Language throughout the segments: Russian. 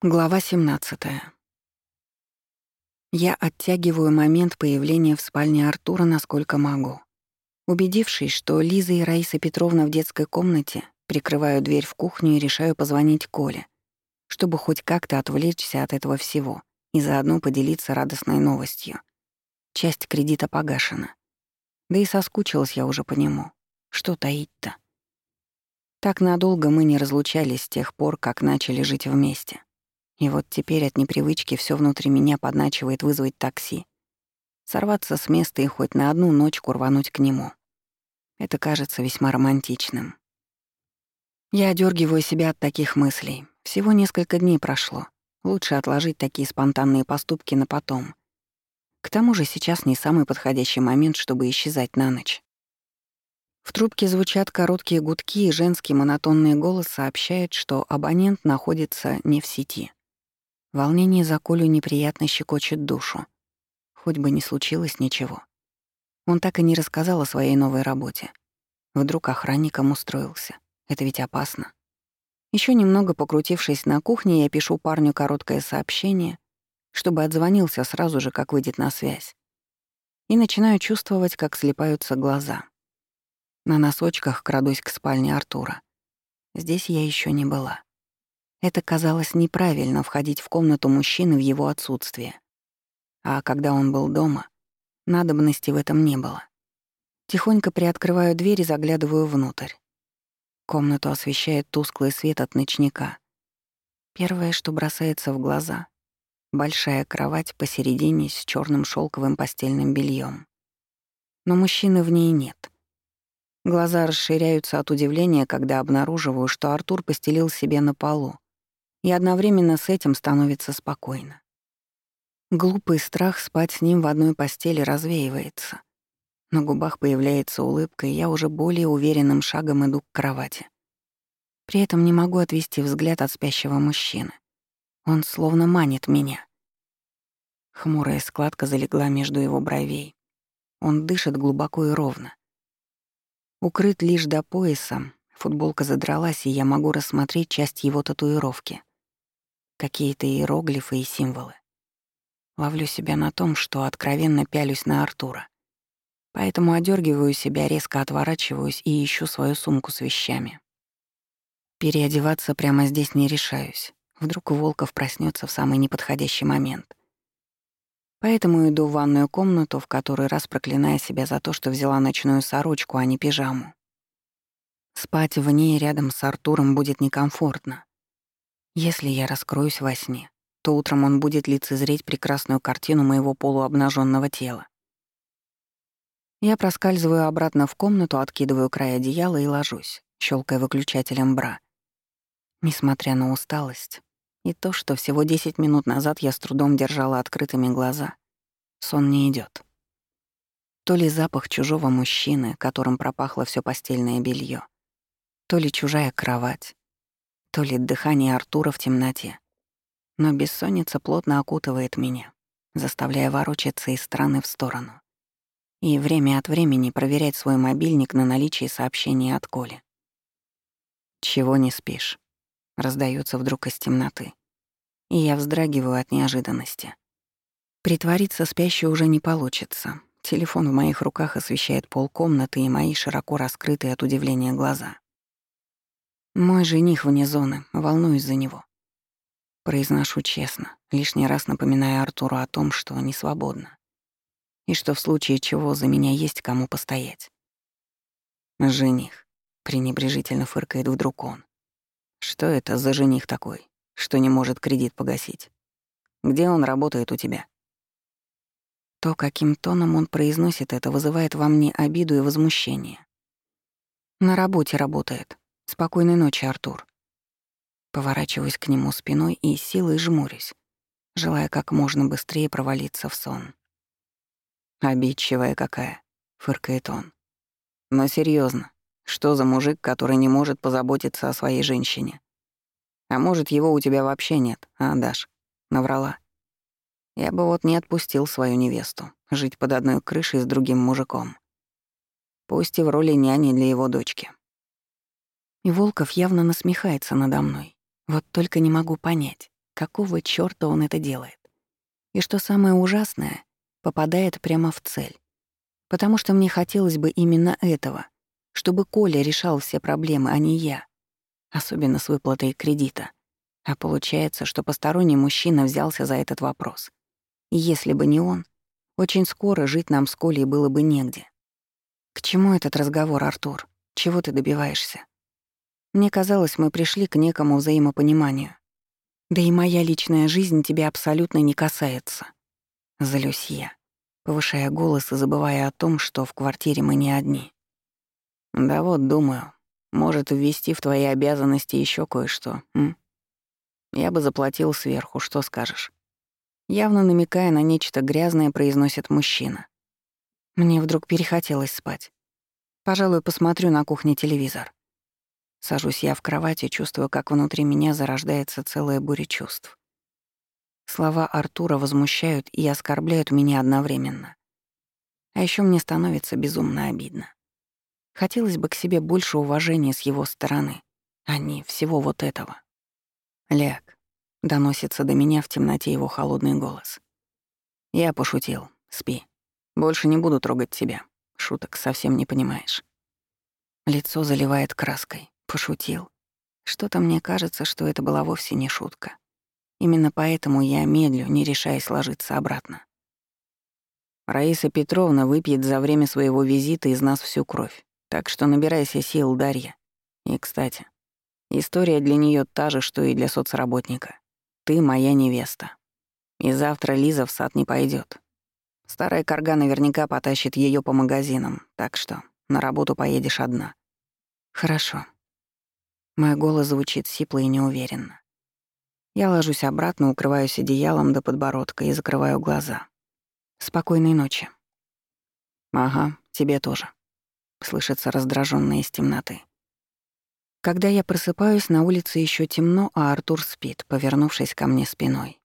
Глава 17. Я оттягиваю момент появления в спальне Артура насколько могу. Убедившись, что Лиза и Раиса Петровна в детской комнате, прикрываю дверь в кухню и решаю позвонить Коле, чтобы хоть как-то отвлечься от этого всего и заодно поделиться радостной новостью. Часть кредита погашена. Да и соскучилась я уже по нему. Что таить-то? Так надолго мы не разлучались с тех пор, как начали жить вместе. И вот теперь от непривычки все внутри меня подначивает вызвать такси. Сорваться с места и хоть на одну ночку рвануть к нему. Это кажется весьма романтичным. Я одергиваю себя от таких мыслей. Всего несколько дней прошло. Лучше отложить такие спонтанные поступки на потом. К тому же сейчас не самый подходящий момент, чтобы исчезать на ночь. В трубке звучат короткие гудки, и женский монотонный голос сообщает, что абонент находится не в сети. Волнение за Колю неприятно щекочет душу. Хоть бы не случилось ничего. Он так и не рассказал о своей новой работе. Вдруг охранником устроился. Это ведь опасно. Еще немного покрутившись на кухне, я пишу парню короткое сообщение, чтобы отзвонился сразу же, как выйдет на связь. И начинаю чувствовать, как слепаются глаза. На носочках крадусь к спальне Артура. Здесь я еще не была. Это казалось неправильно входить в комнату мужчины в его отсутствие. А когда он был дома, надобности в этом не было. Тихонько приоткрываю дверь и заглядываю внутрь. Комнату освещает тусклый свет от ночника. Первое, что бросается в глаза — большая кровать посередине с черным шелковым постельным бельем. Но мужчины в ней нет. Глаза расширяются от удивления, когда обнаруживаю, что Артур постелил себе на полу, и одновременно с этим становится спокойно. Глупый страх спать с ним в одной постели развеивается. На губах появляется улыбка, и я уже более уверенным шагом иду к кровати. При этом не могу отвести взгляд от спящего мужчины. Он словно манит меня. Хмурая складка залегла между его бровей. Он дышит глубоко и ровно. Укрыт лишь до пояса, футболка задралась, и я могу рассмотреть часть его татуировки какие-то иероглифы и символы. Ловлю себя на том, что откровенно пялюсь на Артура. Поэтому одергиваю себя, резко отворачиваюсь и ищу свою сумку с вещами. Переодеваться прямо здесь не решаюсь. Вдруг Волков проснется в самый неподходящий момент. Поэтому иду в ванную комнату, в который раз проклиная себя за то, что взяла ночную сорочку, а не пижаму. Спать в ней рядом с Артуром будет некомфортно. Если я раскроюсь во сне, то утром он будет лицезреть прекрасную картину моего полуобнаженного тела. Я проскальзываю обратно в комнату, откидываю край одеяла и ложусь, щелкая выключателем бра. Несмотря на усталость и то, что всего 10 минут назад я с трудом держала открытыми глаза, сон не идет. То ли запах чужого мужчины, которым пропахло все постельное белье, то ли чужая кровать, то ли дыхание Артура в темноте. Но бессонница плотно окутывает меня, заставляя ворочаться из стороны в сторону. И время от времени проверять свой мобильник на наличие сообщений от Коли. «Чего не спишь?» — раздается вдруг из темноты. И я вздрагиваю от неожиданности. Притвориться спящей уже не получится. Телефон в моих руках освещает полкомнаты и мои широко раскрытые от удивления глаза. Мой жених вне зоны, волнуюсь за него. Произношу честно, лишний раз напоминая Артуру о том, что не свободна. И что в случае чего за меня есть кому постоять. Жених. Пренебрежительно фыркает вдруг он. Что это за жених такой, что не может кредит погасить? Где он работает у тебя? То, каким тоном он произносит это, вызывает во мне обиду и возмущение. На работе работает, Спокойной ночи, Артур. Поворачиваюсь к нему спиной и силой жмурюсь, желая как можно быстрее провалиться в сон. «Обидчивая какая», — фыркает он. «Но серьезно, что за мужик, который не может позаботиться о своей женщине? А может, его у тебя вообще нет, а, Даш?» Наврала. Я бы вот не отпустил свою невесту, жить под одной крышей с другим мужиком. Пусть и в роли няни для его дочки. И Волков явно насмехается надо мной. Вот только не могу понять, какого чёрта он это делает. И что самое ужасное, попадает прямо в цель. Потому что мне хотелось бы именно этого, чтобы Коля решал все проблемы, а не я. Особенно с выплатой кредита. А получается, что посторонний мужчина взялся за этот вопрос. И если бы не он, очень скоро жить нам с Колей было бы негде. К чему этот разговор, Артур? Чего ты добиваешься? Мне казалось, мы пришли к некому взаимопониманию. Да и моя личная жизнь тебя абсолютно не касается. Злюсь я, повышая голос и забывая о том, что в квартире мы не одни. Да вот, думаю, может ввести в твои обязанности еще кое-что? Я бы заплатил сверху, что скажешь? Явно намекая на нечто грязное, произносит мужчина. Мне вдруг перехотелось спать. Пожалуй, посмотрю на кухне телевизор. Сажусь я в кровати, чувствую, как внутри меня зарождается целая буря чувств. Слова Артура возмущают и оскорбляют меня одновременно. А еще мне становится безумно обидно. Хотелось бы к себе больше уважения с его стороны, а не всего вот этого. «Ляг», — доносится до меня в темноте его холодный голос. «Я пошутил. Спи. Больше не буду трогать тебя. Шуток совсем не понимаешь». Лицо заливает краской. Пошутил. Что-то мне кажется, что это была вовсе не шутка. Именно поэтому я медлю, не решаясь ложиться обратно. Раиса Петровна выпьет за время своего визита из нас всю кровь. Так что набирайся сил, Дарья. И, кстати, История для нее та же, что и для соцработника. Ты моя невеста. И завтра Лиза в сад не пойдет. Старая корга наверняка потащит ее по магазинам, так что на работу поедешь одна. Хорошо. Мой голос звучит сипло и неуверенно. Я ложусь обратно, укрываюсь одеялом до подбородка и закрываю глаза. Спокойной ночи. Ага, тебе тоже. Слышится раздражённое из темноты. Когда я просыпаюсь, на улице еще темно, а Артур спит, повернувшись ко мне спиной.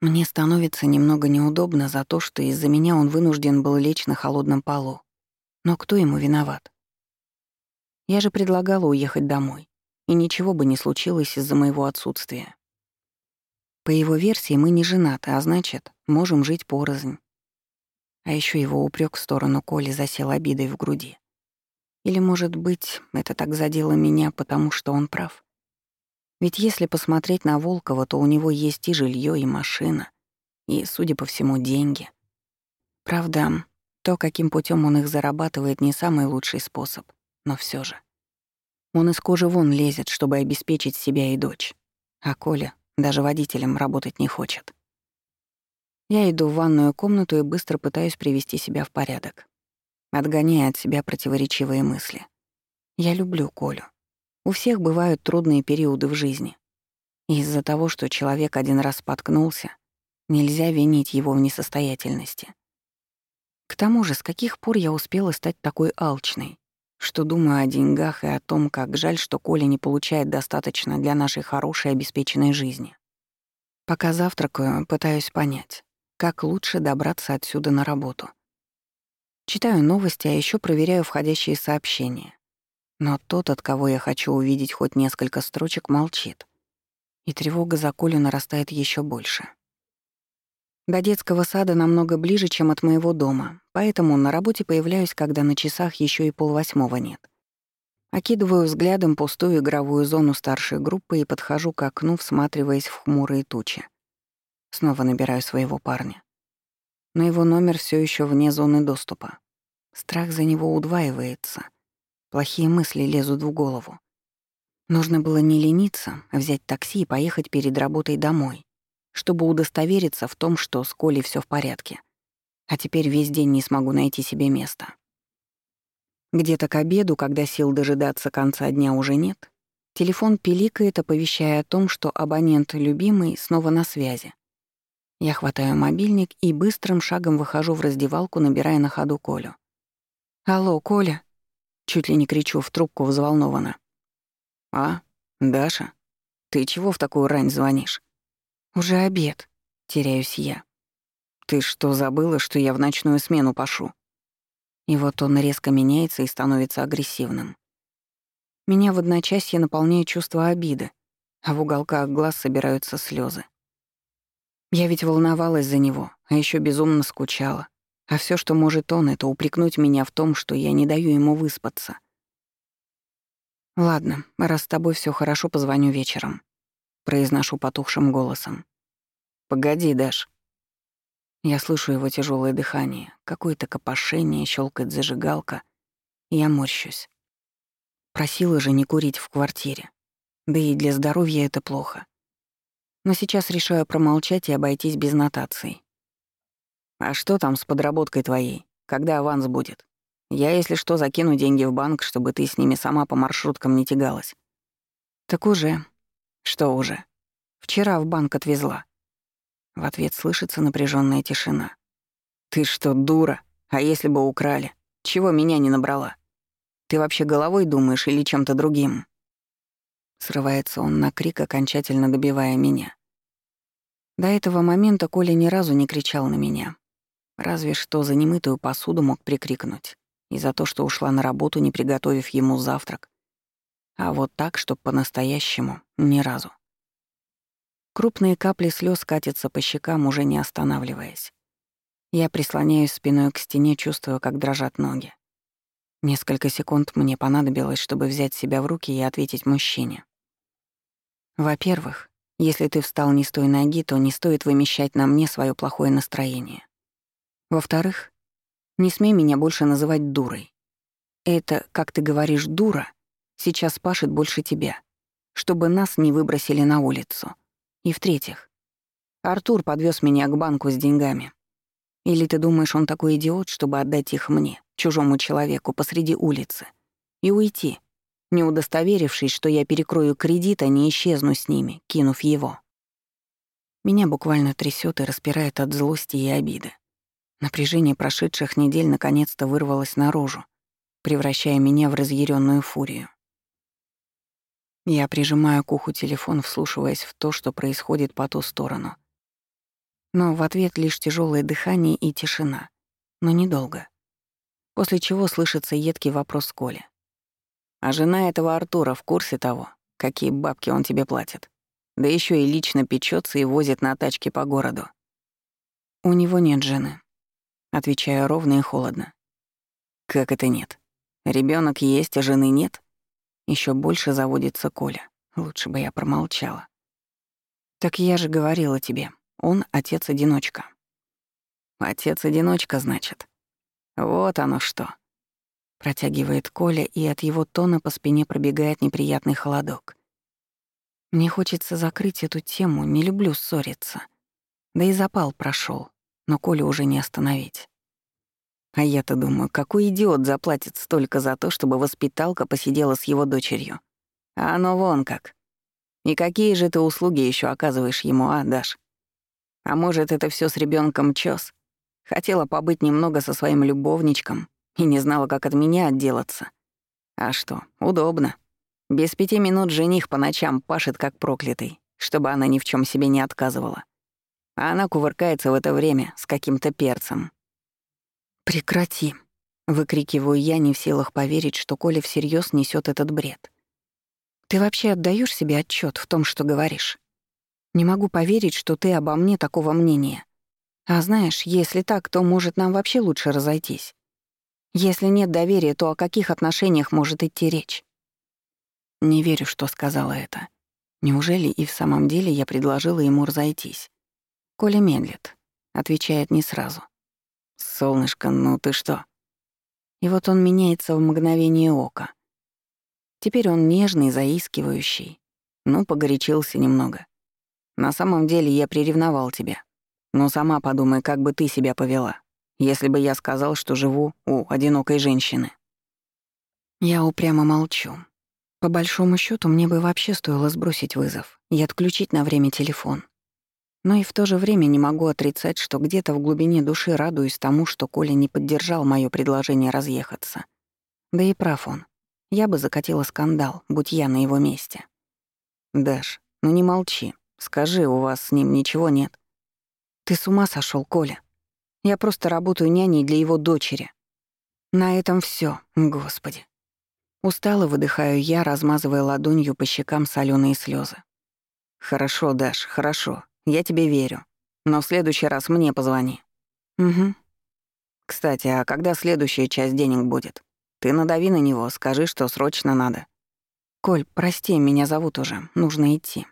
Мне становится немного неудобно за то, что из-за меня он вынужден был лечь на холодном полу. Но кто ему виноват? Я же предлагала уехать домой, и ничего бы не случилось из-за моего отсутствия. По его версии, мы не женаты, а значит, можем жить порознь. А еще его упрек в сторону Коли засел обидой в груди. Или, может быть, это так задело меня, потому что он прав? Ведь если посмотреть на Волкова, то у него есть и жилье, и машина, и, судя по всему, деньги. Правда, то, каким путем он их зарабатывает, не самый лучший способ, но все же. Он из кожи вон лезет, чтобы обеспечить себя и дочь. А Коля даже водителем работать не хочет. Я иду в ванную комнату и быстро пытаюсь привести себя в порядок отгоняя от себя противоречивые мысли. Я люблю Колю. У всех бывают трудные периоды в жизни. Из-за того, что человек один раз споткнулся, нельзя винить его в несостоятельности. К тому же, с каких пор я успела стать такой алчной, что думаю о деньгах и о том, как жаль, что Коля не получает достаточно для нашей хорошей обеспеченной жизни. Пока завтракаю, пытаюсь понять, как лучше добраться отсюда на работу — Читаю новости, а еще проверяю входящие сообщения. Но тот, от кого я хочу увидеть хоть несколько строчек, молчит. И тревога за Колю нарастает еще больше. До детского сада намного ближе, чем от моего дома, поэтому на работе появляюсь, когда на часах еще и полвосьмого нет. Окидываю взглядом пустую игровую зону старшей группы и подхожу к окну, всматриваясь в хмурые тучи. Снова набираю своего парня но его номер все еще вне зоны доступа. Страх за него удваивается. Плохие мысли лезут в голову. Нужно было не лениться, а взять такси и поехать перед работой домой, чтобы удостовериться в том, что с Колей все в порядке. А теперь весь день не смогу найти себе места. Где-то к обеду, когда сил дожидаться конца дня уже нет, телефон пиликает, оповещая о том, что абонент любимый снова на связи. Я хватаю мобильник и быстрым шагом выхожу в раздевалку, набирая на ходу Колю. «Алло, Коля!» Чуть ли не кричу в трубку взволнованно. «А, Даша, ты чего в такую рань звонишь?» «Уже обед», — теряюсь я. «Ты что, забыла, что я в ночную смену пошу?» И вот он резко меняется и становится агрессивным. Меня в одночасье наполняет чувство обиды, а в уголках глаз собираются слезы. Я ведь волновалась за него, а еще безумно скучала. А все, что может он, это упрекнуть меня в том, что я не даю ему выспаться. «Ладно, раз с тобой все хорошо, позвоню вечером», — произношу потухшим голосом. «Погоди, Даш». Я слышу его тяжелое дыхание, какое-то копошение, щелкает зажигалка. Я морщусь. Просила же не курить в квартире. Да и для здоровья это плохо. Но сейчас решаю промолчать и обойтись без нотаций. «А что там с подработкой твоей? Когда аванс будет? Я, если что, закину деньги в банк, чтобы ты с ними сама по маршруткам не тягалась». «Так уже». «Что уже?» «Вчера в банк отвезла». В ответ слышится напряженная тишина. «Ты что, дура? А если бы украли? Чего меня не набрала? Ты вообще головой думаешь или чем-то другим?» Срывается он на крик, окончательно добивая меня. До этого момента Коля ни разу не кричал на меня. Разве что за немытую посуду мог прикрикнуть. И за то, что ушла на работу, не приготовив ему завтрак. А вот так, чтоб по-настоящему, ни разу. Крупные капли слез катятся по щекам, уже не останавливаясь. Я прислоняюсь спиной к стене, чувствуя, как дрожат ноги. Несколько секунд мне понадобилось, чтобы взять себя в руки и ответить мужчине. Во-первых, если ты встал не с той ноги, то не стоит вымещать на мне свое плохое настроение. Во-вторых, не смей меня больше называть дурой. Это, как ты говоришь, дура, сейчас пашет больше тебя, чтобы нас не выбросили на улицу. И в-третьих, Артур подвез меня к банку с деньгами. Или ты думаешь, он такой идиот, чтобы отдать их мне, чужому человеку, посреди улицы, и уйти, не удостоверившись, что я перекрою кредит, а не исчезну с ними, кинув его? Меня буквально трясет и распирает от злости и обиды. Напряжение прошедших недель наконец-то вырвалось наружу, превращая меня в разъяренную фурию. Я прижимаю к уху телефон, вслушиваясь в то, что происходит по ту сторону. Но в ответ лишь тяжелое дыхание и тишина. Но недолго. После чего слышится едкий вопрос Коли. «А жена этого Артура в курсе того, какие бабки он тебе платит? Да еще и лично печется и возит на тачке по городу». «У него нет жены», Отвечаю ровно и холодно. Как это нет? Ребенок есть, а жены нет? Еще больше заводится Коля. Лучше бы я промолчала. Так я же говорила тебе, он отец-одиночка. Отец-одиночка, значит. Вот оно что. Протягивает Коля, и от его тона по спине пробегает неприятный холодок. Мне хочется закрыть эту тему, не люблю ссориться. Да и запал прошел но Колю уже не остановить. А я-то думаю, какой идиот заплатит столько за то, чтобы воспиталка посидела с его дочерью. А оно вон как. И какие же ты услуги еще оказываешь ему, а, Даш? А может, это все с ребенком чёс? Хотела побыть немного со своим любовничком и не знала, как от меня отделаться. А что, удобно. Без пяти минут жених по ночам пашет как проклятый, чтобы она ни в чем себе не отказывала а она кувыркается в это время с каким-то перцем. «Прекрати», — выкрикиваю я, не в силах поверить, что Коля всерьез несет этот бред. «Ты вообще отдаешь себе отчет в том, что говоришь? Не могу поверить, что ты обо мне такого мнения. А знаешь, если так, то, может, нам вообще лучше разойтись. Если нет доверия, то о каких отношениях может идти речь?» Не верю, что сказала это. Неужели и в самом деле я предложила ему разойтись? Коля медлит, отвечает не сразу. «Солнышко, ну ты что?» И вот он меняется в мгновение ока. Теперь он нежный, заискивающий. Ну, погорячился немного. На самом деле я приревновал тебя. Но сама подумай, как бы ты себя повела, если бы я сказал, что живу у одинокой женщины. Я упрямо молчу. По большому счету мне бы вообще стоило сбросить вызов и отключить на время телефон. Но и в то же время не могу отрицать, что где-то в глубине души радуюсь тому, что Коля не поддержал моё предложение разъехаться. Да и прав он. Я бы закатила скандал, будь я на его месте. «Даш, ну не молчи. Скажи, у вас с ним ничего нет?» «Ты с ума сошёл, Коля. Я просто работаю няней для его дочери. На этом всё, господи». Устало выдыхаю я, размазывая ладонью по щекам солёные слёзы. «Хорошо, Даш, хорошо. Я тебе верю. Но в следующий раз мне позвони». «Угу». «Кстати, а когда следующая часть денег будет? Ты надави на него, скажи, что срочно надо». «Коль, прости, меня зовут уже. Нужно идти».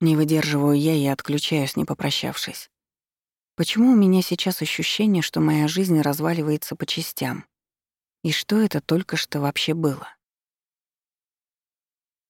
Не выдерживаю я и отключаюсь, не попрощавшись. Почему у меня сейчас ощущение, что моя жизнь разваливается по частям? И что это только что вообще было?